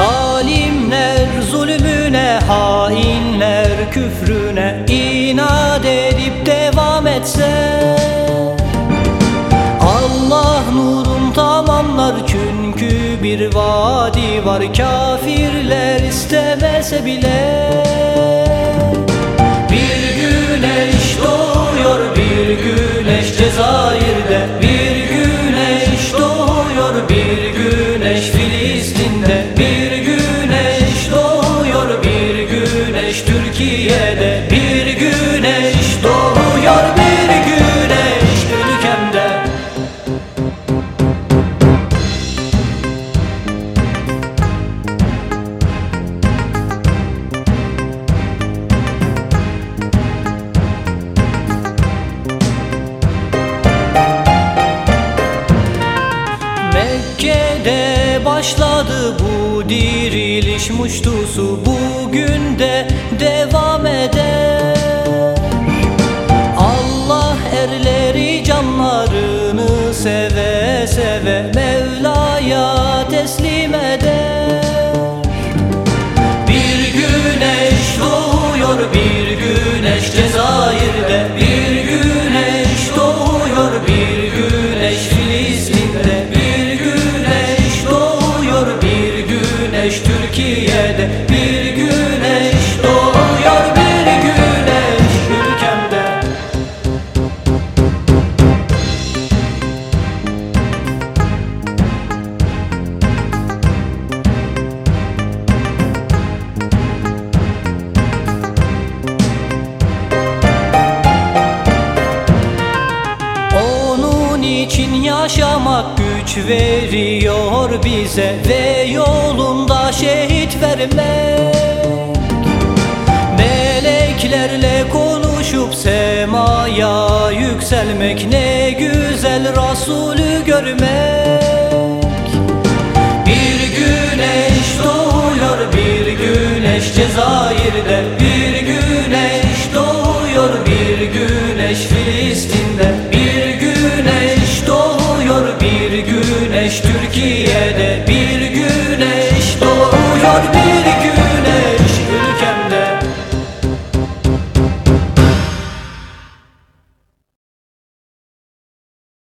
Zalimler zulmüne, hainler küfrüne inat edip devam etse Allah nurun tamamlar çünkü bir vadi var kafirler istemese bile Türkiye'de Bir Mekke'de başladı bu diriliş muştusu. Bugün de devam eder. Allah erleri canlarını seve seve Mevla'ya Türkiye'de yaşamak güç veriyor bize Ve yolunda şehit vermek. Meleklerle konuşup semaya yükselmek Ne güzel Resulü görmek Türkiye'de Bir güneş doğuyor bir